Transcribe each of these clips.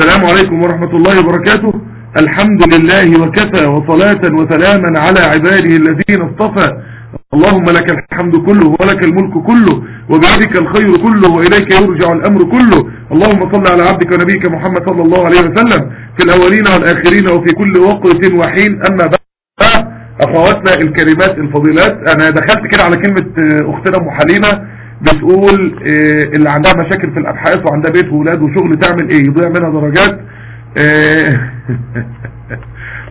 السلام عليكم ورحمة الله وبركاته. الحمد لله وكفى وصلاة وسلاما على عباده الذين اصطفى. اللهم لك الحمد كله ولك الملك كله وبيدك الخير كله وإليك يرجع الأمر كله. اللهم صل على عبدك ونبيك محمد صلى الله عليه وسلم في الأولين والآخرين وفي كل وقت وحين. أما بعد أخواتنا الكريمات الفضيلات أنا دخلت كده على كلمة آه، أختنا أم حليمة. بتقول آه، اللي عندها مشاكل في الأبحاث وعندها بيت وولاد وشغل تعمل إيه؟ يضيع منها درجات؟ آه،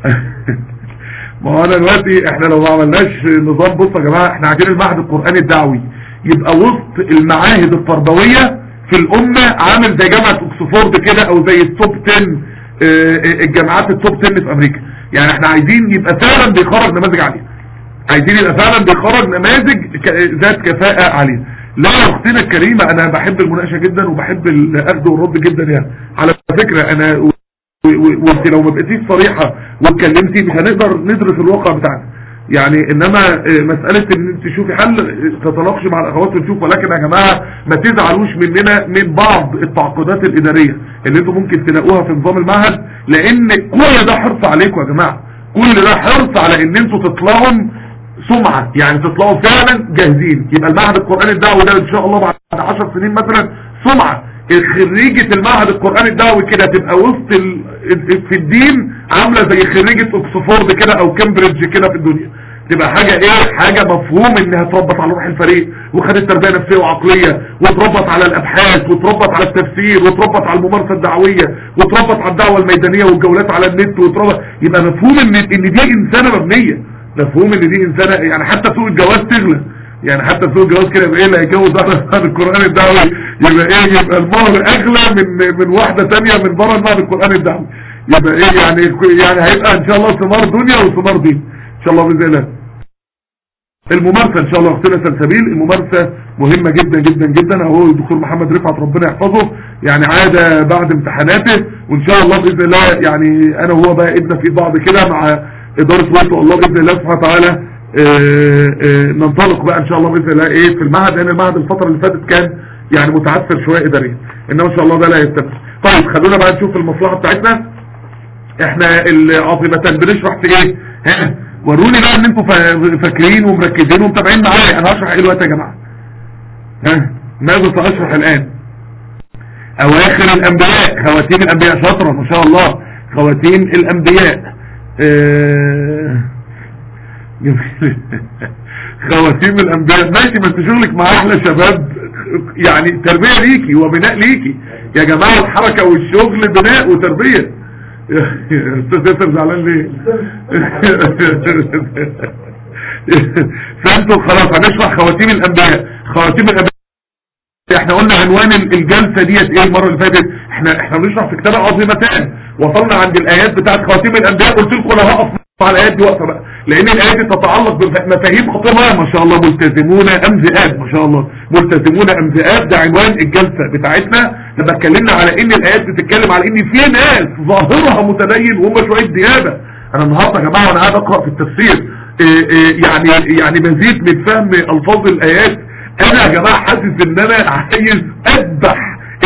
ما هو أنا دلوقتي إحنا لو ما عملناش نظام بصوا يا جماعة إحنا عايزين المعهد القرآني الدعوي يبقى وسط المعاهد التربويه في الأمة عامل زي جامعة اوكسفورد كده أو زي ال top 10 آه، الجامعات ال top 10 في أمريكا. يعني إحنا عايزين يبقى فعلا بيخرج نماذج عالية. عايزين يبقى فعلا بيخرج نماذج ذات كفاءة عالية. لا يا اختنا الكريمه أنا بحب المناقشة جدا وبحب الاخذ والرد جدا يعني. على فكرة أنا وأنت لو ما بقيتيش صريحة واتكلمتي مش هنقدر ندرس الواقع بتاعنا. يعني إنما آه، مسألة إن أنت تشوفي حل آه، تتناقشي مع الأخوات ونشوف ولكن يا جماعة ما تزعلوش مننا من بعض التعقيدات الإدارية اللي أنتم ممكن تلاقوها في نظام المعهد لأن كل ده حرص عليكم يا جماعة. كل ده حرص على إن أنتوا تطلعوا سمعة يعني تطلعوا فعلا جاهزين. يبقى المعهد القرآني الدعوي ده إن شاء الله بعد 10 سنين مثلا سمعة خريجة المعهد القرآني الدعوي كده تبقى وسط. في الدين عاملة زي خريجة اوكسفورد كده أو كامبريدج كده في الدنيا. تبقى حاجة إيه؟ حاجة مفهوم إنها تربط على روح الفريق وخدت تربية نفسية وعقلية وتربط على الأبحاث وتربط على التفسير وتربط على الممارسة الدعوية وتربط على الدعوة الميدانية والجولات على النت وتربط يبقى مفهوم ان إن دي إنسانة مبنية. مفهوم إن دي إنسانة يعني حتى سوق الجواز تغلى. يعني حتى سوق الجواز كده يبقى إيه اللي هيتجوز على القرآن الدعوي. يبقى إيه؟ يبقى المهر أغلى من من واحدة تانية من بره المعهد القرآن الدعوي. يبقى إيه؟ يعني يعني هيبقى إن شاء الله ثمار دنيا وثمار دين. إن شاء الله بإذن الله. الممارسة إن شاء الله اختنا سلسبيل الممارسة مهمة جدا جدا جدا. أهو الدكتور محمد رفعت ربنا يحفظه. يعني عاد بعد امتحاناته. وإن شاء الله بإذن الله يعني أنا وهو بقى ابنه في بعض كده مع إدارة وقت الله بإذن الله سبحانه وتعالى آه، آه، ننطلق بقى إن شاء الله بإذن الله إيه في المعهد لأن المعهد الفترة اللي فاتت كان يعني متعثر شوية اداريا إنما إن شاء الله ده لا يستمر طيب خلونا بقى نشوف المصلحة بتاعتنا. إحنا العاصمة بنشرح في إيه؟ ها وروني بقى إن أنتوا فا- فاكرين ومركزين ومتابعين معايا. أنا هشرح إيه دلوقتي يا جماعة؟ ها ماذا ساشرح الآن. أواخر الأنبياء خواتيم الأنبياء شاطرة ما شاء الله خواتيم الأنبياء. خواتيم الأنبياء. ماشي ما انت شغلك مع أحلى شباب يعني تربية ليكي وبناء ليكي. يا جماعة الحركة والشغل بناء وتربية. أستاذ ياسر زعلان ليه؟ فانتوا خلاص هنشرح خواتيم الأنبياء. خواتيم الأنبياء إحنا قلنا عنوان الجلسة ديت إيه المرة اللي فاتت؟ إحنا إحنا بنشرح في كتاب عظيمتان. وصلنا عند الآيات بتاعت خواتيم الأنبياء. قلت لكم أنا هقف مع الآيات دي وقفه بقى لأن الآيات دي تتعلق بمفاهيم خطيره ما شاء الله ملتزمون ام ذئاب ما شاء الله ملتزمون ام ذئاب ده عنوان الجلسة بتاعتنا. لما اتكلمنا على إن الآيات بتتكلم على إن في ناس ظاهرها متدين وهم شوية ديابه أنا النهارده يا جماعة وأنا قاعد أقرأ في التفسير. إيه إيه يعني يعني مزيد من فهم ألفاظ الآيات. أنا يا جماعة حاسس إن أنا عايز أذبح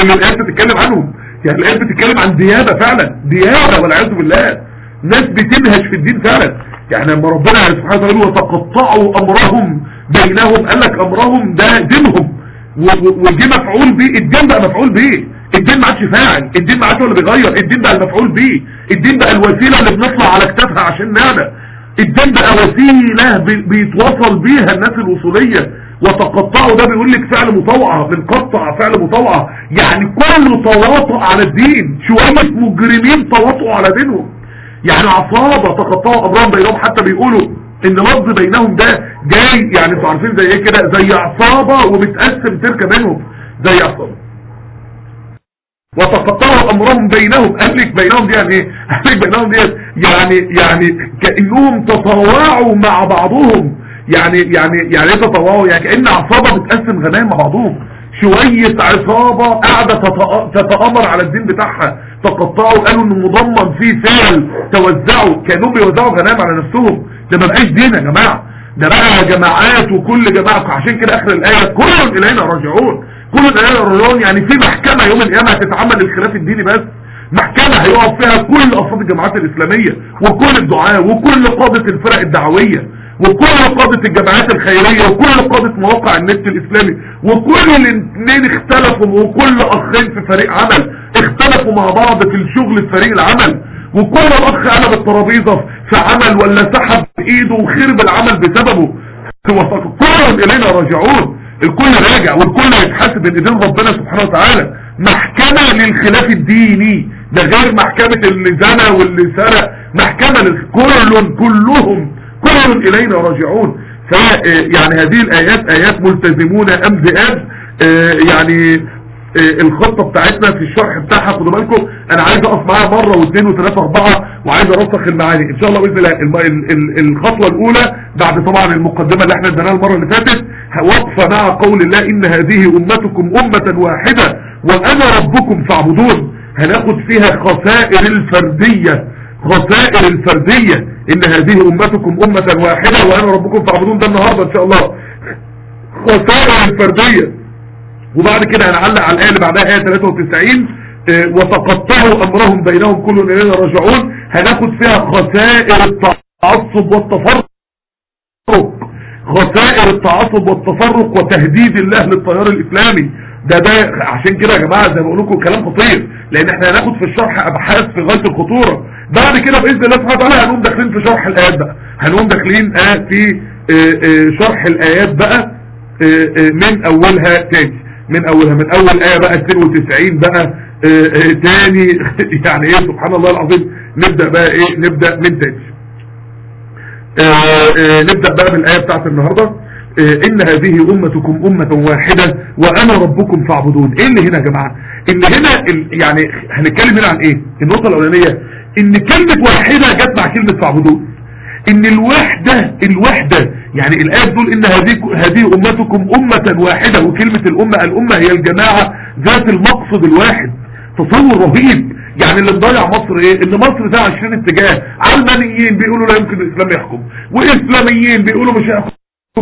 إن الآيات بتتكلم عنهم. يعني الايات بتتكلم عن ديابة فعلا ديابة والعياذ بالله. ناس بتنهش في الدين فعلا. يعني لما ربنا سبحانه وتعالى وتقطعوا أمرهم بينهم قال لك أمرهم ده دينهم. وجه مفعول به الدين بقى مفعول به. الدين ما عادش فاعل الدين ما عادش اللي بيغير الدين بقى المفعول به. الدين بقى الوسيلة اللي بنطلع على كتافها عشان نعمل. الدين بقى وسيلة بي- بيتوصل بيها الناس الوصولية. وتقطعوا ده بيقول لك فعل مطوعة بنقطع فعل مطوعة. يعني كله تواطؤ على الدين شوية مجرمين تواطؤوا على دينهم. يعني عصابة تقطعوا أمرهم بينهم حتى بيقولوا إن لفظ بينهم ده جاي يعني أنتوا عارفين زي إيه كده؟ زي عصابة وبتقسم تركة منهم زي عصابة. وتقطعوا أمرهم بينهم. قال لك بينهم دي يعني إيه؟ قال لك بينهم دي يعني يعني كأنهم تطاوعوا مع بعضهم. يعني يعني يعني إيه تطاوعوا يعني كأن عصابة بتقسم غنائم مع بعضهم شوية عصابة قاعدة تتأ- تتأمر على الدين بتاعها. تقطعوا قالوا إنه مضمن فيه فعل. توزعوا كأنهم بيوزعوا غنائم على نفسهم. ده ما بقاش دين يا جماعة. ده بقى جماعات وكل جماعة. عشان كده آخر الآية كل إلينا راجعون. كل الآية الرجعون يعني في محكمة يوم القيامة هتتعمل الخلاف الديني بس. محكمة هيقف فيها كل افراد الجماعات الإسلامية وكل الدعاة وكل قادة الفرق الدعوية. وكل قادة الجماعات الخيرية وكل قادة مواقع النت الإسلامي وكل الاثنين اختلفوا وكل أخين في فريق عمل اختلفوا مع بعض في الشغل في فريق العمل وكل أخ قلب الترابيزة في عمل ولا سحب إيده وخرب العمل بسببه. كلهم إلينا راجعون. الكل راجع والكل هيتحاسب بين ايدين ربنا سبحانه وتعالى. محكمة للخلاف الديني. ده غير محكمة اللي زنى واللي سرق محكمة كل كلهم. كل إلينا راجعون. ف يعني هذه الآيات آيات ملتزمون أم ذئاب آه، يعني آه، الخطة بتاعتنا في الشرح بتاعها خدوا بالكم. أنا عايز أقف معاها مرة واثنين وثلاثة اربعة وعايز أرسخ المعاني. إن شاء الله بإذن الله الخطوة الأولى بعد طبعا المقدمة اللي إحنا اديناها المرة اللي فاتت وقفة مع قول الله إن هذه أمتكم أمة واحدة وأنا ربكم فاعبدون. هناخد فيها خسائر الفردية خسائر الفردية. إن هذه أمتكم أمة واحدة وأنا ربكم فاعبدون ده النهاردة إن شاء الله. خسائر الفردية وبعد كده هنعلق على الآية اللي بعدها آية 93 آه، وتقطعوا أمرهم بينهم كل إلينا راجعون. هناخد فيها خسائر التعصب والتفرق. خسائر التعصب والتفرق وتهديد الله للتيار الإسلامي. ده ده عشان كده يا جماعة زي ما بقول لكم كلام خطير. لأن إحنا هناخد في الشرح أبحاث في غاية الخطورة. بعد كده بإذن الله سبحانه وتعالى هنقوم داخلين في شرح الآيات بقى. هنقوم داخلين آه في آه آه شرح الآيات بقى آه من أولها تاني. من أولها من أول آية بقى 92 بقى تاني. يعني إيه؟ سبحان الله العظيم. نبدأ بقى إيه؟ نبدأ من تاني. نبدأ بقى بالآية بتاعت النهاردة. آه إن هذه أمتكم أمة واحدة وأنا ربكم فاعبدون. إيه اللي هنا يا جماعة؟ إن هنا يعني هنتكلم هنا عن إيه؟ النقطة الأولانية. إن كلمة واحدة جت مع كلمة فاعبدون إن الوحدة الوحدة يعني الآية بتقول إن هذه أمتكم أمة واحدة وكلمة الأمة الأمة هي الجماعة ذات المقصد الواحد. تصور رهيب. يعني اللي مضيع مصر إيه؟ ان مصر ده 20 اتجاه. علمانيين بيقولوا لا يمكن الإسلام يحكم. وإسلاميين بيقولوا مش هيحكم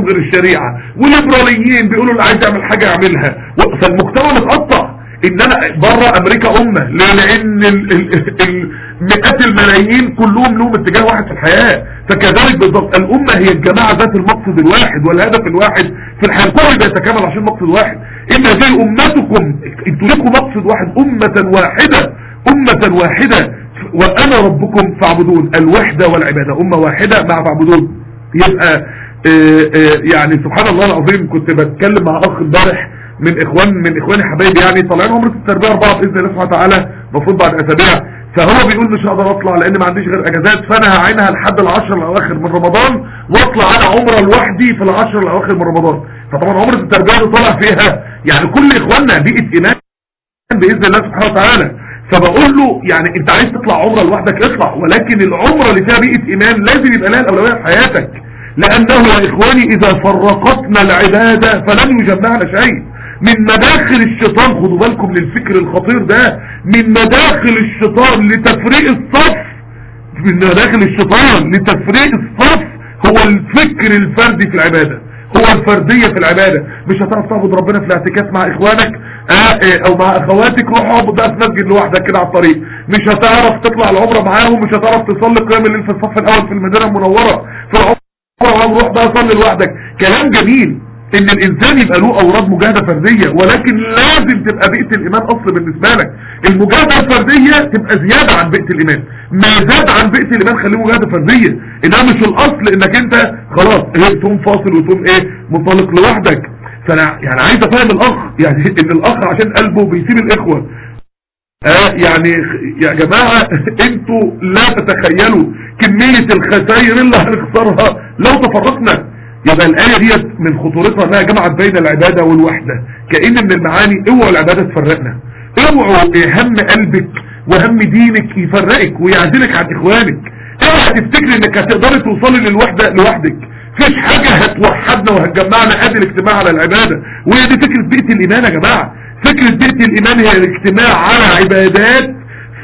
غير الشريعة. وليبراليين بيقولوا اللي عايز يعمل حاجة يعملها. فالمجتمع متقطع. انما بره أمريكا أمة؟ لأن ال- ال- ال- مئات الملايين كلهم لهم اتجاه واحد في الحياة. فكذلك بالضبط الأمة هي الجماعة ذات المقصد الواحد والهدف الواحد في الحياة. الكل بيتكامل عشان مقصد واحد. إن هذه أمتكم أنتوا لكم مقصد واحد أمة واحدة أمة واحدة. وأنا ربكم فاعبدون. الوحدة والعبادة أمة واحدة مع فاعبدون. يبقى آه، آه، يعني سبحان الله العظيم كنت بتكلم مع أخ امبارح من إخوان من إخواني حبايبي يعني طالعين عمرة التربية أربعة بإذن الله سبحانه وتعالى. المفروض بعد أسابيع فهو بيقول مش هقدر اطلع لأن ما عنديش غير اجازات فانا هعينها لحد العشر الاواخر من رمضان واطلع أنا عمرة لوحدي في العشر الاواخر من رمضان. فطبعا عمرة التربية اللي طالع فيها يعني كل إخواننا بيئة إيمان بإذن الله سبحانه وتعالى. فبقول له يعني أنت عايز تطلع عمرة لوحدك؟ اطلع. ولكن العمرة اللي فيها بيئة إيمان لازم يبقى لها الأولوية في حياتك. لأنه يا إخواني إذا فرقتنا العبادة فلن يجمعنا شيء. من مداخل الشيطان خدوا بالكم للفكر الخطير ده من مداخل الشيطان لتفريق الصف. من مداخل الشيطان لتفريق الصف هو الفكر الفردي في العبادة هو الفردية في العبادة. مش هتعرف تعبد ربنا في الاعتكاف مع إخوانك آه آه أو مع أخواتك روح اعبد بقى في مسجد لوحدك كده على الطريق. مش هتعرف تطلع العمرة معاهم مش هتعرف تصلي قيام الليل في الصف الأول في المدينة المنورة. في العمرة روح بقى صلي لوحدك. كلام جميل. إن الإنسان يبقى له أوراد مجاهدة فردية ولكن لازم تبقى بيئة الإيمان أصل بالنسبة لك. المجاهدة الفردية تبقى زيادة عن بيئة الإيمان. ما زاد عن بيئة الإيمان خليه مجاهدة فردية. إنها مش الأصل إنك أنت خلاص إيه تقوم فاصل وتقوم إيه منطلق لوحدك. فأنا يعني عايز أفهم الأخ يعني إن الأخ عشان قلبه بيسيب الإخوة. آه يعني يا جماعة أنتوا لا تتخيلوا كمية الخسائر اللي هنخسرها. لو تفرقنا يبقى الآية ديت من خطورتها إنها جمعت بين العبادة والوحدة. كأن من المعاني اوعوا العبادة تفرقنا. اوعوا هم قلبك وهم دينك يفرقك ويعزلك عن إخوانك. اوعى تفتكري إنك هتقدري توصلي للوحدة لوحدك. فيش حاجة هتوحدنا وهتجمعنا قد الاجتماع على العبادة. وهي دي فكرة بيئة الإيمان يا جماعة. فكرة بيئة الإيمان هي الاجتماع على عبادات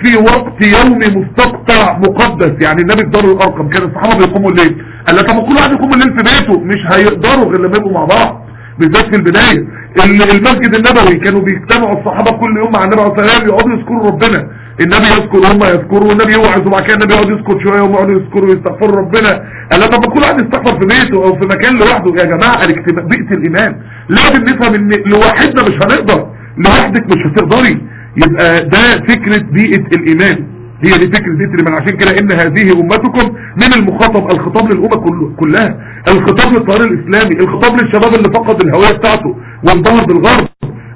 في وقت يومي مستقطع مقدس. يعني النبي في دار الأرقم كان الصحابة بيقوموا الليل قال طب كل واحد يقوم الليل في بيته؟ مش هيقدروا غير لما يبقوا مع بعض. بالذات في البداية ال- المسجد النبوي كانوا بيجتمعوا الصحابة كل يوم مع النبي عليه الصلاة والسلام يقعدوا يذكروا ربنا. النبي يذكر هم يذكروا والنبي يوعظ وبعد كده النبي يقعد يذكر شوية وهم يقعدوا يذكروا ويستغفروا ربنا. قال لما كل واحد يستغفر في بيته أو في مكان لوحده. يا جماعة الاجتماع بيئه الإيمان. لازم نفهم إن لوحدنا مش هنقدر لوحدك مش هتقدري. يبقى ده فكرة بيئة الإيمان. هي دي فكرة بيت الإيمان عشان كده إن هذه أمتكم من المخاطب. الخطاب للأمة كل- كلها. الخطاب للتيار الإسلامي. الخطاب للشباب اللي فقد الهوية بتاعته وانبهر بالغرب.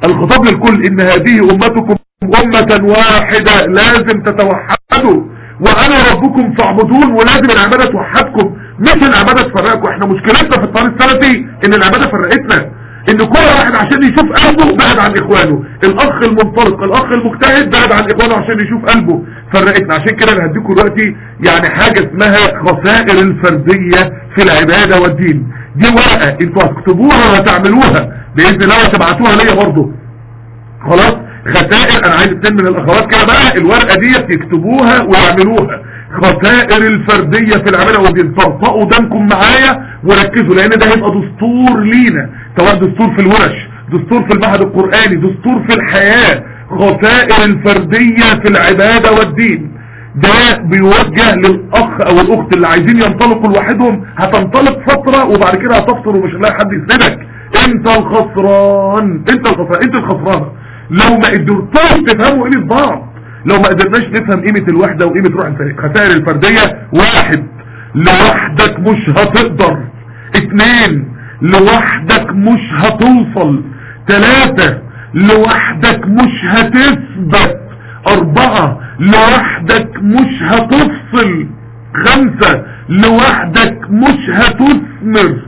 الخطاب للكل. إن هذه أمتكم أمة واحدة لازم تتوحدوا. وأنا ربكم فاعبدون. ولازم العبادة توحدكم. مش العبادة تفرقكم إحنا مشكلتنا في الطريق السلفي إن العبادة فرقتنا. إن كل واحد عشان يشوف قلبه بعد عن إخوانه. الأخ المنطلق الأخ المجتهد بعد عن إخوانه عشان يشوف قلبه. فرقتنا عشان كده أنا هديكم دلوقتي يعني حاجة اسمها خسائر الفردية في العبادة والدين. دي ورقة أنتوا هتكتبوها وهتعملوها. بإذن الله وتبعتوها ليا برضه. خلاص؟ خسائر أنا عايز اتنين من الأخوات كده بقى. الورقة دي يكتبوها ويعملوها. خسائر الفردية في العمالة والدين. طرطقوا دمكم معايا وركزوا لأن ده هيبقى دستور لينا. سواء دستور في الورش دستور في المعهد القرآني دستور في الحياة. خسائر الفردية في العبادة والدين. ده بيوجه للأخ أو الأخت اللي عايزين ينطلقوا لوحدهم. هتنطلق فترة وبعد كده هتفطر ومش هتلاقي حد يسندك. أنت الخسران. أنت الخسران. أنت الخسران لو ما قدرتوش تفهموا قيمة بعض. لو ما قدرناش نفهم قيمة الوحدة وقيمة روح الفريق خسائر الفردية واحد لوحدك مش هتقدر. اتنين لوحدك مش هتوصل. تلاتة لوحدك مش هتثبت. أربعة لوحدك مش هتفصل. خمسة لوحدك مش هتثمر.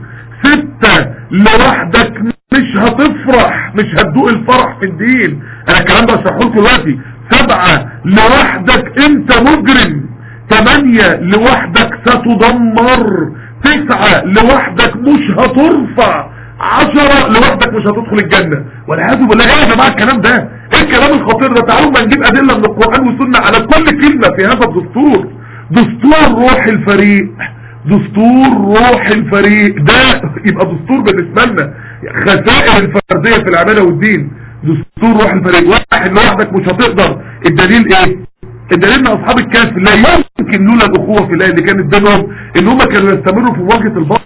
ستة لوحدك مش هتفرح. مش هتدوق الفرح في الدين. أنا الكلام ده هشرحه لكم دلوقتي. سبعة لوحدك أنت مجرم. ثمانية لوحدك ستدمر. تسعة لوحدك مش هترفع. عشرة لوحدك مش هتدخل الجنة. والعياذ بالله إيه يا جماعة الكلام ده. إيه الكلام الخطير ده؟ تعالوا ما نجيب أدلة من القرآن والسنة على كل كلمة في هذا الدستور. دستور روح الفريق. دستور روح الفريق. ده يبقى دستور بالنسبة لنا. خسائر الفردية في العبادة والدين. دستور روح الفريق. واحد لوحدك مش هتقدر. الدليل إيه؟ الدليل إن أصحاب الكهف لا يمكن لولا الأخوة في الله اللي كانت بينهم إن هم كانوا يستمروا في مواجهة الباطل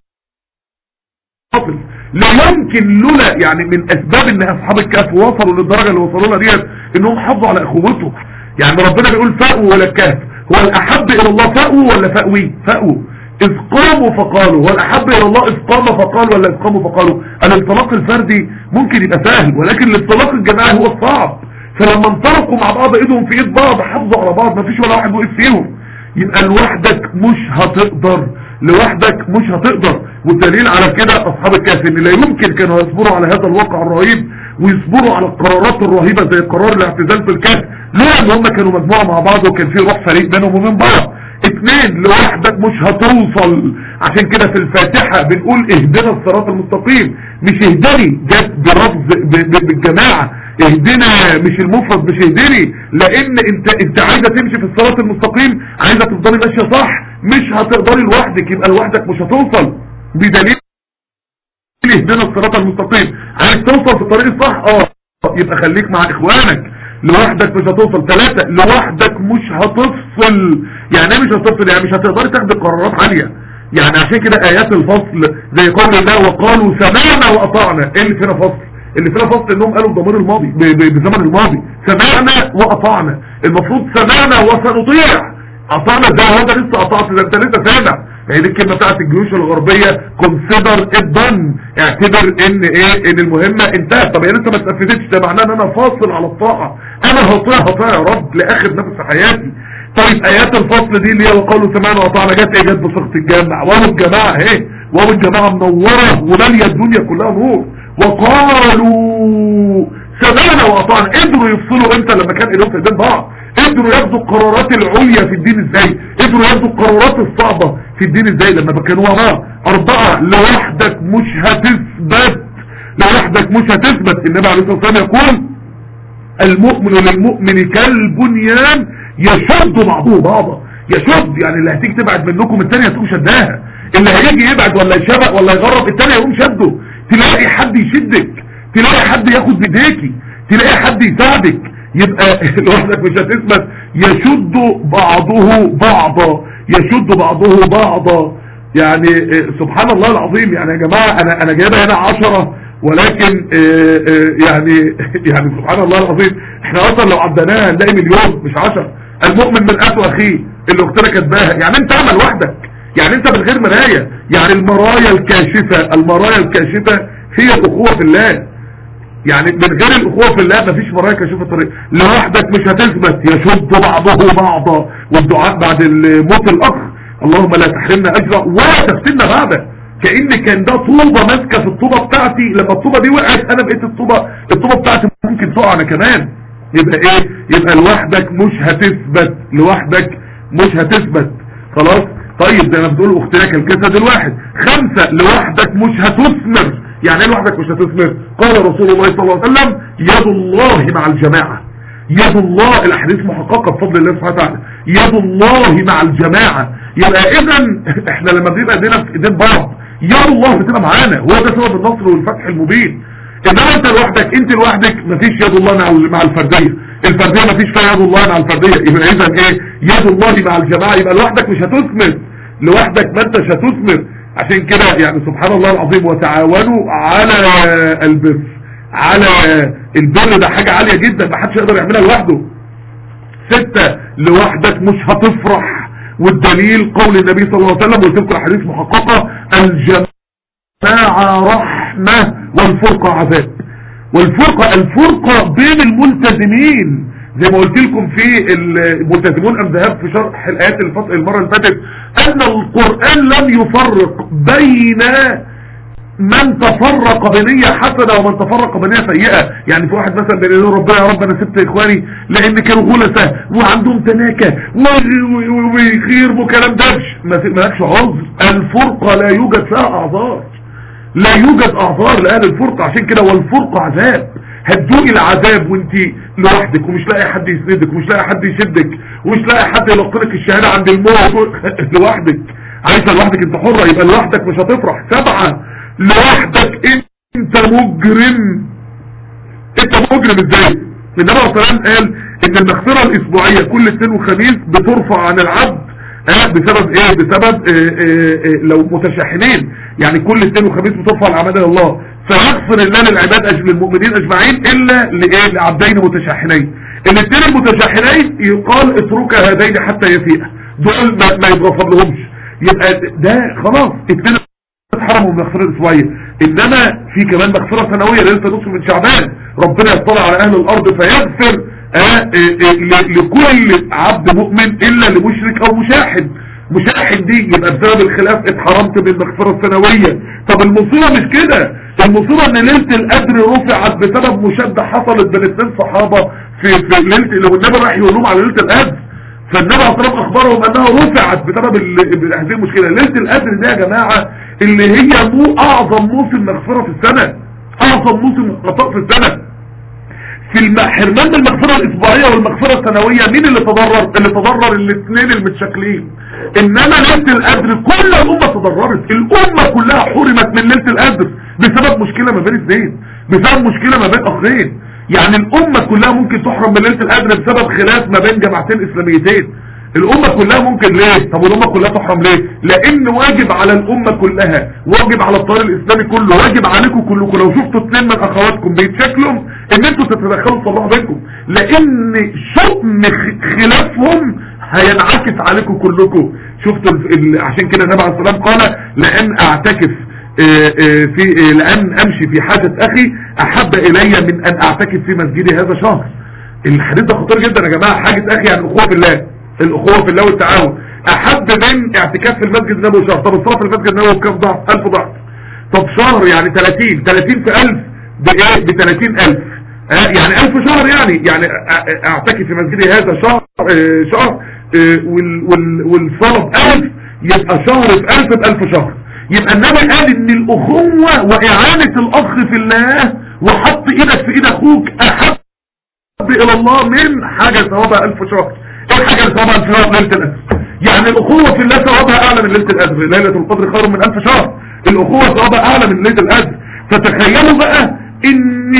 لا يمكن لولا يعني من أسباب إن أصحاب الكهف وصلوا للدرجة اللي وصلوا لها ديت إنهم حافظوا على اخوته يعني ربنا بيقول فأووا ولا الكهف. هو الأحب إلى الله فأووا ولا فأوي؟ فأووا. إذ قاموا فقالوا. هو الأحب إلى الله إذ قام فقال ولا إذ قاموا فقالوا. الانطلاق الفردي ممكن يبقى سهل ولكن الانطلاق الجماعي هو الصعب. فلما انطلقوا مع بعض إيدهم في إيد بعض حافظوا على بعض مفيش ولا واحد وقف فيهم. يبقى لوحدك مش هتقدر. لوحدك مش هتقدر. والدليل على كده أصحاب الكهف إن لا يمكن كانوا يصبروا على هذا الواقع الرهيب ويصبروا على القرارات الرهيبة زي قرار الاعتزال في الكهف. لولا ان هم كانوا مجموعة مع بعض وكان في روح فريق بينهم وبين بعض. اتنين لوحدك مش هتوصل. عشان كده في الفاتحة بنقول اهدنا الصراط المستقيم. مش اهدني جت برفض بالجماعة. اهدنا مش المفرد مش اهدني. لأن انت انت عايزة تمشي في الصراط المستقيم عايزة تفضلي ماشية صح. مش هتقدري لوحدك يبقى لوحدك مش هتوصل. بدليل اهدنا الصراط المستقيم. عايز توصل في الطريق الصح؟ آه. يبقى خليك مع إخوانك. لوحدك مش هتوصل. ثلاثة لوحدك مش هتفصل. يعني إيه مش هتفصل؟ يعني مش هتقدري تاخدي قرارات عالية. يعني عشان كده آيات الفصل زي قول الله وقالوا سمعنا وأطعنا. إيه اللي فينا فصل؟ اللي فينا فصل إنهم قالوا الضمير الماضي بزمن الماضي. سمعنا وأطعنا. المفروض سمعنا وسنطيع. أطعنا ده هذا لسه قطعت ده انت لسه سامع. هي دي الكلمة بتاعت الجيوش الغربية it done. اعتبر إن إيه؟ إن المهمة انتهت. طب هي لسه ما اتنفذتش؟ ده معناه إن أنا فاصل على الطاعه أنا هطيع هطيع يا رب لآخر نفس حياتي. طيب آيات الفصل دي اللي هي وقالوا سمعنا وطعنا جت إيه؟ جت بصيغة الجامع واو الجماعة اهي واو الجماعة منورة وماليه الدنيا كلها نور. وقالوا سمعنا وأطعنا. قدروا يفصلوا إمتى لما كان ايدهم في بعض. قدروا ياخدوا القرارات العليا في الدين إزاي قدروا ياخدوا القرارات الصعبة في الدين إزاي لما كانوا بعض أربعة. لوحدك مش هتثبت. لوحدك مش هتثبت. النبي عليه الصلاة والسلام يقول المؤمن للمؤمن كالبنيان يشد بعضه بعضا. يشد. يعني اللي هتيجي تبعد منكم التانية هتقوم شدها اللي هيجي يبعد ولا يشبق ولا يغرب التانية يقوم شده. تلاقي حد يشدك. تلاقي حد ياخد بايديكي تلاقي حد يساعدك. يبقى لوحدك مش هتثبت. يشد بعضه بعضا. يشد بعضه بعضا. يعني سبحان الله العظيم. يعني يا جماعة أنا أنا جايبها هنا عشرة ولكن يعني يعني سبحان الله العظيم. إحنا أصلا لو عدناها هنلاقي مليون مش عشرة. المؤمن من اخو أخيه اللي أختنا كاتباها. يعني أنت اعمل وحدك يعني أنت من غير مراية يعني المرايا الكاشفة المرايا الكاشفة هي الاخوة في الله. يعني من غير الاخوة في الله مفيش مرايا كاشفة الطريق. لوحدك مش هتثبت يشد بعضه بعضا. والدعاء بعد موت الاخ اللهم لا تحرمنا أجرا ولا تفتنا بعده. كأن كان ده طوبة ماسكة في الطوبة بتاعتي. لما الطوبة دي وقعت أنا بقيت الطوبة. الطوبة بتاعتي ممكن تقع أنا كمان. يبقى إيه؟ يبقى لوحدك مش هتثبت. لوحدك مش هتثبت. خلاص؟ طيب زي ما بتقول أختنا كالجسد الواحد. خمسة لوحدك مش هتثمر. يعني إيه لوحدك مش هتثمر؟ قال رسول الله صلى الله عليه وسلم يد الله مع الجماعة. يد الله الأحاديث محققة بفضل الله سبحانه وتعالى. يد الله مع الجماعة. يبقى اذا إحنا لما بنبقى ايدينا في إيدين بعض يد الله بتبقى معانا. هو ده سبب النصر والفتح المبين. إنما أنت لوحدك أنت لوحدك مفيش يد الله مع الفردية. الفردية مفيش فيها يد الله مع الفردية. يبقى اذا إيه؟ يد الله مع الجماعة. يبقى لوحدك مش هتثمر. لوحدك ما أنتش هتثمر. عشان كده يعني سبحان الله العظيم وتعاونوا على البر على البر. ده حاجة عالية جدا ما حدش يقدر يعملها لوحده. ستة لوحدك مش هتفرح. والدليل قول النبي صلى الله عليه وسلم وتذكر حديث محققة الجماعة رحمة والفرقة عذاب. والفرقة الفرقة بين الملتزمين زي ما قلت لكم في الملتزمون أم ذهب في شرح الآيات المرة اللي فاتت أن القرآن لم يفرق بين من تفرق بنية حسنة ومن تفرق بنية سيئة. يعني في واحد مثلا بين يقول ربنا يا رب أنا سبت إخواني لأن كانوا غلسة وعندهم تناكة وخير وكلام دبش ما لكش عذر. الفرقة لا يوجد فيها أعذار. لا يوجد أعذار لأهل الفرقة. عشان كده والفرقة عذاب. هتدوقي العذاب وانت لوحدك ومش لاقي حد يسندك ومش لاقي حد يشدك ومش لاقي حد يلقنك الشهادة عند الموت. لوحدك. عايشة لوحدك انت حرة يبقى لوحدك مش هتفرح. سبعة. لوحدك انت مجرم. انت مجرم إزاي؟ النبي عليه الصلاة قال إن المغفرة الأسبوعية كل اثنين وخميس بترفع عن العبد. آه بسبب إيه؟ بسبب آه آه لو متشاحنين. يعني كل اثنين وخميس بترفع العمل الله فيغفر الله للعباد أجل المؤمنين اجمعين إلا لايه لعبدين متشاحنين. الاثنين المتشاحنين يقال اترك هذين حتى يفيء دول ما يتغفر لهمش يبقى ده خلاص اثنين اتحرموا من الاسبوعية إنما في كمان مغفرة سنوية ليلة نصف من شعبان. ربنا يطلع على أهل الأرض فيغفر آه آه لكل عبد مؤمن إلا لمشرك أو مشاحن. مشاحن دي يبقى بسبب الخلاف اتحرمت من المغفرة السنوية طب المصيبة مش كده. المصيبة أن ليلة القدر رفعت بسبب مشادة حصلت بين اثنين صحابة في في ليلة لو النبي راح يقول لهم على ليلة القدر فالنبي عليه الصلاة أخبرهم أنها رفعت بسبب هذه المشكلة. ليله القدر دي يا جماعة اللي هي مو أعظم موسم مغفرة في السنة. أعظم موسم خطأ في السنة. في حرمان المغفرة الإسبوعية والمغفرة السنوية مين اللي تضرر؟ اللي تضرر الاثنين المتشكلين. إنما ليله القدر كل الأمة تضررت. الأمة كلها حرمت من ليله القدر. بسبب مشكلة ما بين اثنين بسبب مشكلة ما بين اخرين يعني الأمة كلها ممكن تحرم من ليلة القدر بسبب خلاف ما بين جماعتين إسلاميتين. الأمة كلها ممكن ليه؟ طب الامة كلها تحرم ليه؟ لأن واجب على الأمة كلها واجب على الطريق الإسلامي كله واجب عليكم كلكم. لو شفتوا اثنين من أخواتكم بيتشكلوا إن أنتوا تتدخلوا تصلحوا بينكم. لأن شؤم خلافهم هينعكس عليكم كلكم. شفتوا عشان كده النبي عليه الصلاة والسلام قال لأن أعتكف في لأن أمشي في حاجة أخي أحب إلي من أن أعتكف في مسجدي هذا شهر الحديث ده خطير جدا يا جماعة. حاجة أخي يعني الأخوة في الله. الأخوة في الله والتعاون. أحب من اعتكاف في المسجد النبوي شهر طب الصلاة في المسجد النبوي بكام ضعف؟ 1000 ضعف. طب شهر يعني 30 30 في 1000 بإيه ب 30000 يعني 1000 شهر يعني. يعني أعتكف في مسجدي هذا شهر شهر والصلاة ب 1000 يبقى شهر في 1000 ب 1000 شهر. يبقى النبي قال إن الأخوة وإعانة الأخ في الله وحط إيدك في إيد أخوك أحب إلى الله من حاجة ثوابها ألف شهر. إيه اللي ثوابها ألف شهر ليلة القدر؟ يعني الأخوة في الله ثوابها أعلى من ليلة القدر. ليلة القدر خير من ألف شهر. الأخوة ثوابها أعلى من ليلة القدر. فتخيلوا بقى إن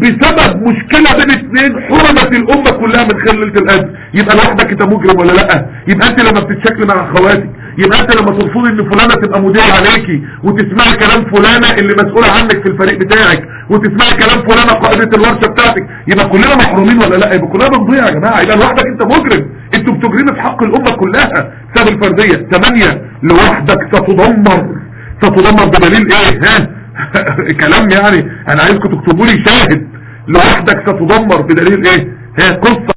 بسبب مشكلة بين اثنين حرمت الأمة كلها من خلال ليلة القدر. يبقى لوحدك أنت مجرم ولا لأ؟ يبقى أنت لما بتتشكل مع اخواتك يبقى انت لما ترفضي ان فلانة تبقى مدير عليكي وتسمعي كلام فلانة اللي مسؤولة عنك في الفريق بتاعك وتسمعي كلام فلانة قائدة الورشة بتاعتك يبقى كلنا محرومين ولا لا؟ يبقى كلنا بنضيع يا جماعة. يبقى لوحدك انت مجرم. أنتوا بتجرموا في حق الأمة كلها. بسبب الفردية. ثمانية لوحدك ستدمر. ستدمر بدليل إيه؟ ها؟ كلام يعني. أنا عايزكم تكتبوا لي شاهد. لوحدك ستدمر بدليل إيه؟ ها قصة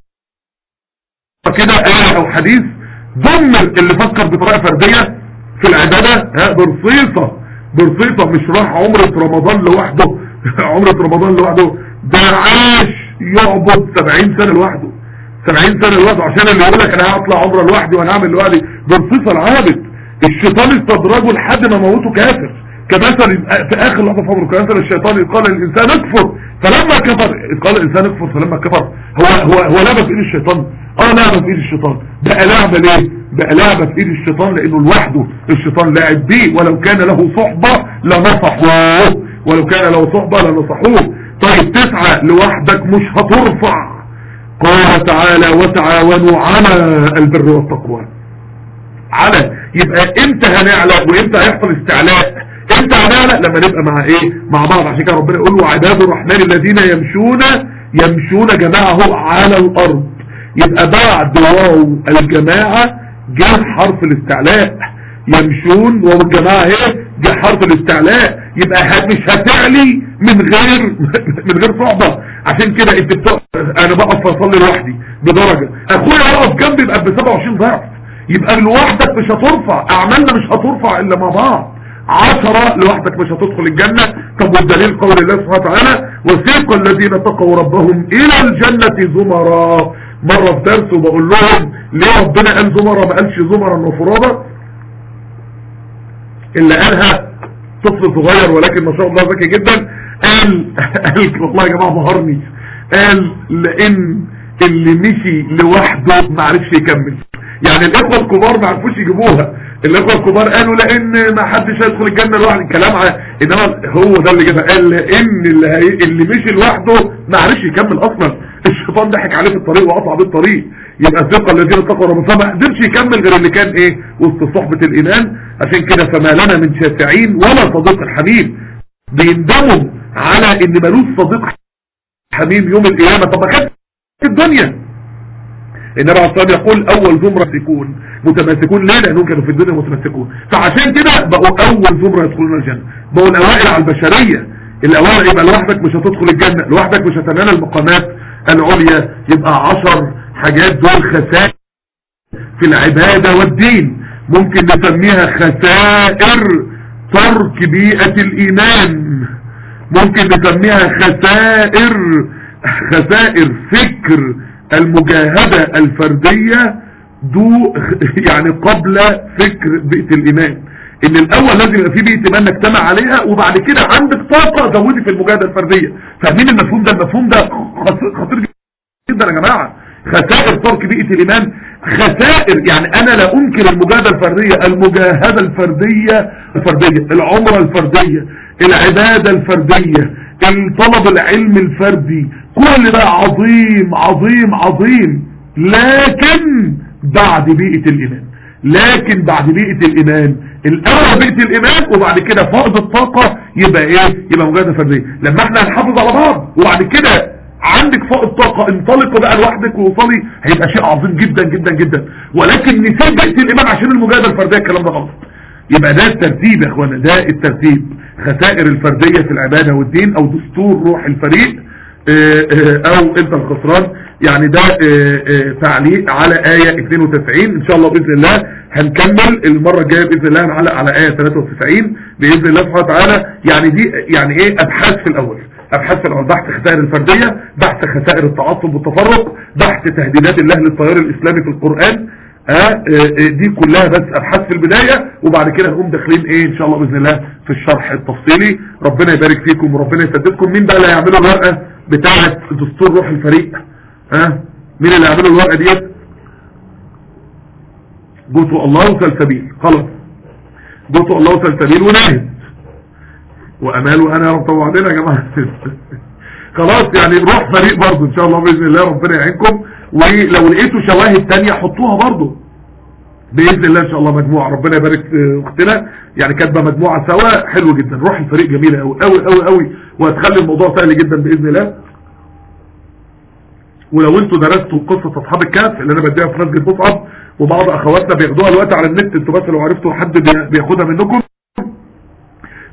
كده آية أو حديث؟ دمر اللي فكر بطريقة فردية في العبادة ها برصيصة برصيصة مش راح عمرة رمضان لوحده. عمرة رمضان لوحده. ده عاش يعبد 70 سنة لوحده. 70 سنة لوحده. عشان اللي يقول لك أنا هطلع عمرة لوحدي وأنا هعمل لوحدي. برصيصة العابد. الشيطان استدرجه لحد ما موته كافر. كمثل في آخر لحظه في عمره كمثل الشيطان قال الانسان اكفر. فلما كفر قال الإنسان اكفر فلما كفر هو هو هو لعبه في إيد الشيطان. آه لعبه في إيد الشيطان. بقى لعبه ليه؟ بقى لعبه في إيد الشيطان لأنه لوحده الشيطان لاعب بيه. ولو كان له صحبة لنصحوه. ولو كان له صحبة لنصحوه. طيب تسعه لوحدك مش هترفع. قال تعالى وتعاونوا على البر والتقوى. على يبقى إمتى هنعلى وإمتى هيحصل استعلاء؟ إمتى هنعلى لما نبقى مع إيه؟ مع بعض. عشان كده ربنا يقول وعباد الرحمن الذين يمشون يمشون جماعة على الأرض. يبقى بعد واو الجماعة جاء حرف الاستعلاء. يمشون واو الجماعة إيه؟ جاء حرف الاستعلاء. يبقى مش هتعلي من غير من غير صعبة. عشان كده انت بتق... أنا بقف أصلي لوحدي بدرجة. أخويا يقف جنبي يبقى ب 27 ضعف. يبقى لوحدك مش هترفع. أعمالنا مش هترفع إلا مع بعض. عشرة لوحدك مش هتدخل الجنة. طب والدليل قول الله سبحانه وتعالى وسيق الذين اتقوا ربهم إلى الجنة زمرا. مرة في درس وبقول لهم ليه ربنا قال زمرا ما قالش زمرا وفرادة اللي قالها طفل صغير ولكن ما شاء الله ذكي جدا. قال قال والله يا جماعة بهرني قال لأن اللي مشي لوحده ما عرفش يكمل. يعني الإخوة الكبار ما عرفوش يجيبوها. الإخوة الكبار قالوا لأن ما حدش هيدخل الجنة لوحده. الكلام إنما هو ده اللي جابها قال لأن اللي. اللي مشي لوحده ما عرفش يكمل أصلا. الشيطان ضحك عليه في الطريق وقطع بيه الطريق يبقى الثقة الذين اتقوا ربهم فما قدرش يكمل غير اللي كان إيه؟ وسط صحبة الإيمان. عشان كده فما لنا من شافعين ولا صديق حميم بيندموا على إن ملوش صديق حميم يوم القيامة. طب ما الدنيا. النبي عليه الصلاة يقول أول زمرة يكون متمسكون ليه لأنهم كانوا في الدنيا متمسكون. فعشان كده بقوا أول زمرة يدخلون الجنة. بقوا الأوائل على البشرية. الأوائل يبقى لوحدك مش هتدخل الجنة لوحدك مش هتنال المقامات العليا. يبقى عشر حاجات دول خسائر في العبادة والدين. ممكن نسميها خسائر ترك بيئة الإيمان. ممكن نسميها خسائر خسائر فكر. المجاهدة الفردية دو يعني قبل فكر بيئة الإيمان. إن الأول لازم يبقى في بيئة إيمان نجتمع عليها وبعد كده عندك طاقة زودي في المجاهدة الفردية. فاهمين المفهوم ده؟ المفهوم ده خطير جدا يا جماعة. خسائر ترك بيئة الإيمان. خسائر يعني أنا لا أنكر المجاهدة الفردية المجاهدة الفردية الفردية العمرة الفردية العبادة الفردية طلب العلم الفردي كل ده عظيم عظيم عظيم. لكن بعد بيئة الإيمان لكن بعد بيئة الإيمان الأول بيئة الإيمان وبعد كده فائض الطاقة يبقى إيه؟ يبقى مجاهدة فردية. لما إحنا هنحافظ على بعض وبعد كده عندك فائض طاقة انطلق بقى لوحدك ووصلي هيبقى شيء عظيم جدا جدا جدا. ولكن نسيب بيئة الإيمان عشان المجاهدة الفردية الكلام ده غلط. يبقى ده الترتيب يا اخوانا ده الترتيب. خسائر الفردية في العبادة والدين أو دستور روح الفريق أو أنت الخسران. يعني ده تعليق على آية 92 إن شاء الله بإذن الله هنكمل. المرة الجاية بإذن الله هنعلق على آية 93 بإذن الله سبحانه وتعالى يعني دي يعني إيه أبحاث في الأول. أبحاث في الأول. بحث خسائر الفردية بحث خسائر التعصب والتفرق بحث تهديدات الله للتيار الإسلامي في القرآن. آه دي كلها بس أبحاث في البداية. وبعد كده نقوم داخلين إيه إن شاء الله بإذن الله في الشرح التفصيلي. ربنا يبارك فيكم وربنا يسددكم. مين بقى اللي هيعملوا الورقة؟ بتاعة دستور روح الفريق ها؟ مين اللي هيعملوا الورقة ديت؟ جوتوا الله وسلسبيل خلاص. جوتوا الله وسلسبيل وناهد. وامال وأنا يا رب طبعا يا جماعة. خلاص يعني روح فريق برضه إن شاء الله بإذن الله ربنا يعينكم. ولو لقيتوا شواهد تانية حطوها برضه. بإذن الله إن شاء الله مجموعة. ربنا يبارك أختنا. يعني كاتبة مجموعة سوا. حلو جدا. روح الفريق جميلة قوي قوي قوي قوي وهتخلي الموضوع سهل جدا بإذن الله. ولو أنتوا درستوا قصة أصحاب الكهف اللي أنا بديها في مسجد مصعب وبعض أخواتنا بياخدوها دلوقتي على النت أنتوا بس لو عرفتوا حد بي- بياخدها منكم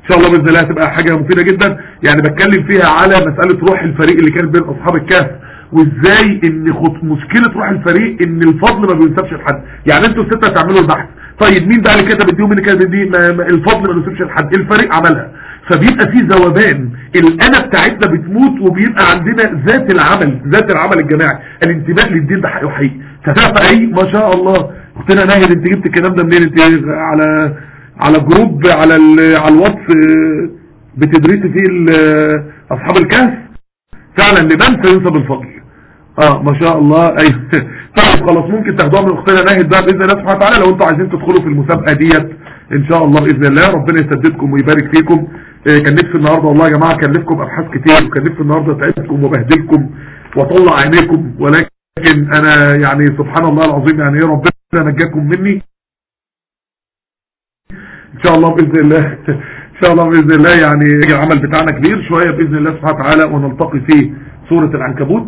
إن شاء الله بإذن الله هتبقى حاجة مفيدة جدا. يعني بتكلم فيها على مسألة روح الفريق اللي كانت بين أصحاب الكهف وإزاي إن مشكلة روح الفريق إن الفضل ما بينسبش لحد. يعني أنتوا الستة تعملوا البحث. طيب مين بقى اللي كتب دي ومين اللي كتب دي الفضل ما بينسبش لحد. الفريق عملها. فبيبقى في ذوبان. الانا بتاعتنا بتموت وبيبقى عندنا ذات العمل ذات العمل الجماعي. الانتماء للدين ده حقيقي فتعرف إيه؟ ما شاء الله. اختنا ناهد أنت جبت الكلام ده منين؟ أنت على على group على على الواتس آه، بتدرسي فيه ال- أصحاب الكهف. فعلا لمن سينسب الفضل آه ما شاء الله. أيوه. طيب خلاص ممكن تاخدوها من أختنا. ناهد بقى بإذن الله سبحانه وتعالى. لو أنتوا عايزين تدخلوا في المسابقة ديت إن شاء الله بإذن الله ربنا يسددكم ويبارك فيكم. آه، كان نفسي النهارده والله يا جماعة كلفكم أبحاث كتير وكان نفسي النهارده اتعبكم وبهدلكم وأطلع عينيكم ولكن أنا يعني سبحان الله العظيم يعني إيه ربنا نجاكم مني. إن شاء الله بإذن الله إن شاء الله بإذن الله يعني العمل بتاعنا كبير شوية بإذن الله سبحانه وتعالى ونلتقي في سورة العنكبوت.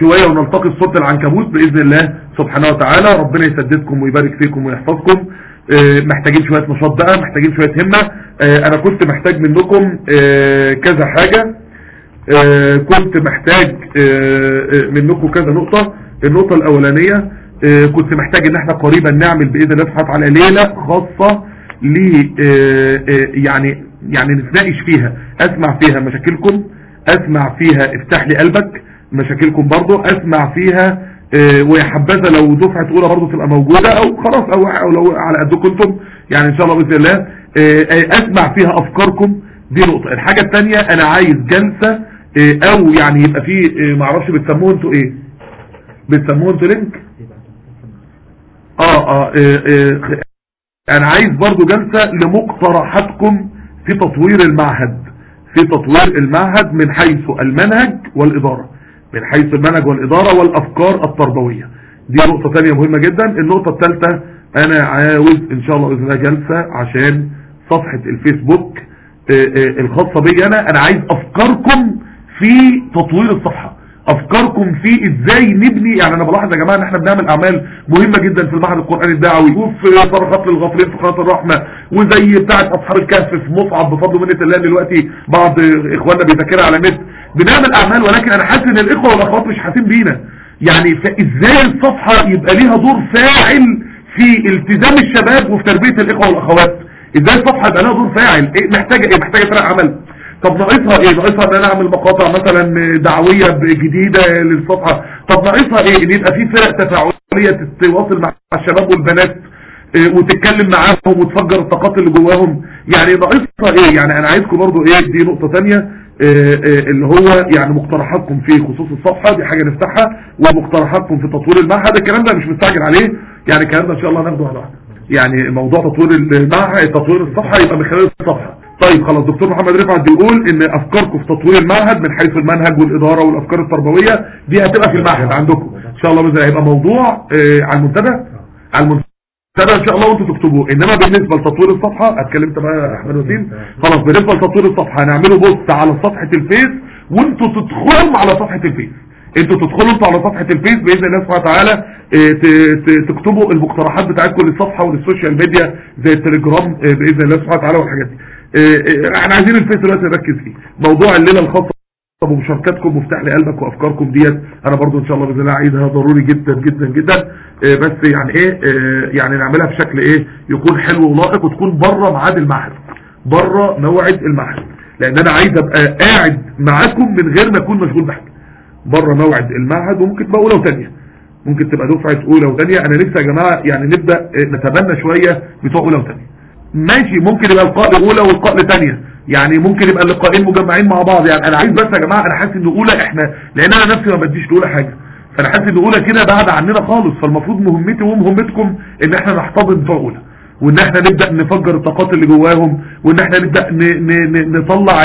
شوية ونلتقي في صوت العنكبوت بإذن الله سبحانه وتعالى ربنا يسددكم ويبارك فيكم ويحفظكم. محتاجين شوية نشاط بقى محتاجين شوية همة. آه، أنا كنت محتاج منكم آه، كذا حاجة. آه، كنت محتاج آه، آه، منكم كذا نقطة. النقطة الأولانية آه، كنت محتاج إن إحنا قريبا نعمل بإذن الله سبحانه وتعالى ليلة خاصة ل آه، آه، يعني يعني نتناقش فيها. أسمع فيها مشاكلكم أسمع فيها افتح لي قلبك مشاكلكم برضو أسمع فيها آه، ويا حبذا لو دفعة أولى برضو تبقى موجودة أو خلاص أو, لو على قدكم أنتم يعني إن شاء الله بإذن الله. آه، أسمع فيها أفكاركم. دي نقطة. الحاجة الثانية أنا عايز جلسة آه، أو يعني يبقى في معرفش بتسموه أنتوا إيه؟ بتسموه أنتوا لينك آه آه, آه, آه أنا عايز برضو جلسة لمقترحاتكم في تطوير المعهد. في تطوير المعهد من حيث المنهج والإدارة. من حيث المنهج والإدارة والأفكار التربوية. دي نقطة تانية مهمة جدا. النقطة الثالثة أنا عاوز إن شاء الله بإذن الله جلسة عشان صفحة الفيسبوك آه، آه، الخاصة بي أنا. أنا عايز أفكاركم في تطوير الصفحة. أفكاركم في إزاي نبني يعني أنا بلاحظ يا جماعة إن إحنا بنعمل أعمال مهمة جدا في المعهد القرآني الدعوي وفي صرخات للغافلين في قناة الرحمة وزي بتاعة أصحاب الكهف في مصعب بفضل منة الله دلوقتي بعض إخواننا بيذاكرها على النت. بنعمل أعمال ولكن أنا حاسس إن الإخوة والأخوات مش حاسين بينا. يعني فإزاي الصفحة يبقى ليها دور فاعل في التزام الشباب وفي تربية الإخوة والأخوات؟ إزاي الصفحة يبقى لها دور فاعل؟ إيه محتاجة إيه؟ محتاجة فرق عمل. طب ناقصها إيه؟ ناقصها ان أنا اعمل مقاطع مثلا دعوية جديدة للصفحة طب ناقصها إيه؟ ان يبقى في فرق تفاعلية تتواصل مع الشباب والبنات إيه وتتكلم معاهم وتفجر الطاقات اللي جواهم. يعني ناقصها إيه؟ يعني أنا عايزكم برضو إيه؟ دي نقطة تانية إيه إيه اللي هو يعني مقترحاتكم في خصوص الصفحة دي حاجة نفتحها ومقترحاتكم في تطوير المعهد. الكلام ده مش مستعجل عليه. يعني الكلام ده إن شاء الله ناخده واحدة واحدة يعني موضوع تطوير المعهد تطوير الصفحة يبقى من خلال الصفحة. طيب خلاص دكتور محمد رفعت بيقول إن أفكاركم في تطوير المعهد من حيث المنهج والإدارة والأفكار التربوية دي هتبقى في المعهد عندكم. إن شاء الله بإذن هيبقى موضوع آه على المنتدى. على المنتدى إن شاء الله وانتوا تكتبوه. إنما بالنسبة لتطوير الصفحة اتكلمت بقى يا أحمد وسيم؟ خلاص بالنسبة لتطوير الصفحة هنعمله post على صفحه الفيس وأنتوا تدخلوا على صفحه الفيس. أنتوا تدخلوا أنتوا على صفحة الفيس بإذن الله سبحانه وتعالى ت- تكتبوا المقترحات بتاعتكم للصفحة ولل social media زي التليجرام آه بإذن الله سبحانه وتعالى والحاجات دي. إحنا عايزين الفيس دلوقتي نركز فيه. موضوع الليلة الخاصة بمشاركاتكم مفتاح لقلبك وأفكاركم ديت. أنا برضو إن شاء الله بإذن الله عايزها ضروري جدا جدا جدا. آه بس يعني إيه يعني نعملها بشكل إيه يكون حلو ولائق وتكون بره ميعاد المعهد. بره موعد المعهد. لأن أنا عايز أبقى قاعد معاكم من غير ما أكون مشغول بحاجه بره موعد المعهد وممكن تبقى أولى وثانيه ممكن تبقى دفعة أولى وثانيه أنا نفسي يا جماعة يعني نبدأ نتبنى شوية بتوع أولى وثانيه ماشي ممكن يبقى لقاء اولى ولقاء لثانيه يعني ممكن يبقى اللقاءين مجمعين مع بعض. يعني أنا عايز بس يا جماعة أنا حاسس إن اولى إحنا لأن أنا نفسي ما بديش لاولى حاجة. فأنا حاسس إن اولى كده بعد عننا خالص. فالمفروض مهمتي ومهمتكم إن إحنا نحتضن بتوع اولى وإن إحنا نبدأ نفجر الطاقات اللي جواهم وإن إحنا نبدأ نطلع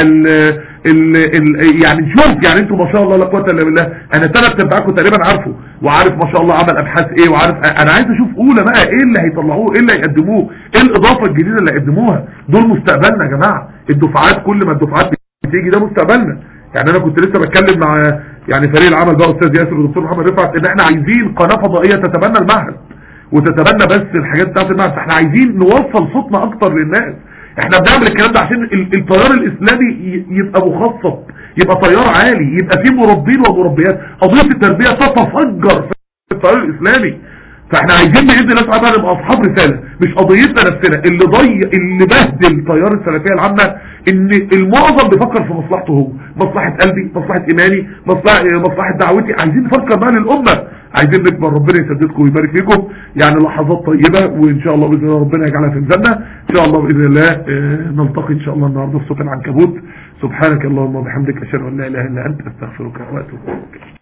ال- ال يعني نشوف يعني أنتوا ما شاء الله لا قوة إلا بالله. أنا ثلاث أرباعكم تقريبا عارفه. وعارف ما شاء الله عمل أبحاث إيه وعارف أنا عايز أشوف أولى بقى إيه اللي هيطلعوه إيه اللي هيقدموه إيه الإضافة الجديدة اللي هيقدموها. دول مستقبلنا يا جماعة. الدفعات كل ما الدفعات بتيجي ده مستقبلنا. يعني أنا كنت لسه بتكلم مع يعني فريق العمل بقى أستاذ ياسر والدكتور محمد رفعت إن إحنا عايزين قناة فضائية تتبنى المعهد. وتتبنى بس الحاجات بتاعت المعهد. فإحنا عايزين نوصل صوتنا أكتر للناس. إحنا بنعمل الكلام ده عشان ال- التيار الإسلامي يبقى مخصص يبقى تيار عالي يبقى فيه مربين ومربيات. قضية التربية تتفجر في التيار الإسلامي. فاحنا عايزين بإذن الله تعالى نبقى أصحاب رسالة مش قضيتنا نفسنا. اللي ضيع اللي بهدل تيار السلفية العامة إن المعظم بيفكر في مصلحته هو. مصلحة قلبي مصلحة إيماني مصلحة مصلحة دعوتي. عايزين نفكر بقى للأمة. عايزين نكبر ربنا يسددكم ويبارك فيكم. يعني لحظات طيبة وإن شاء الله بإذن الله ربنا يجعلها في ميزاننا إن شاء الله بإذن الله آه، نلتقي إن شاء الله النهارده في صوت العنكبوت. سبحانك اللهم وبحمدك أشهد أن لا إله إلا أنت أستغفرك وأتوب إليك.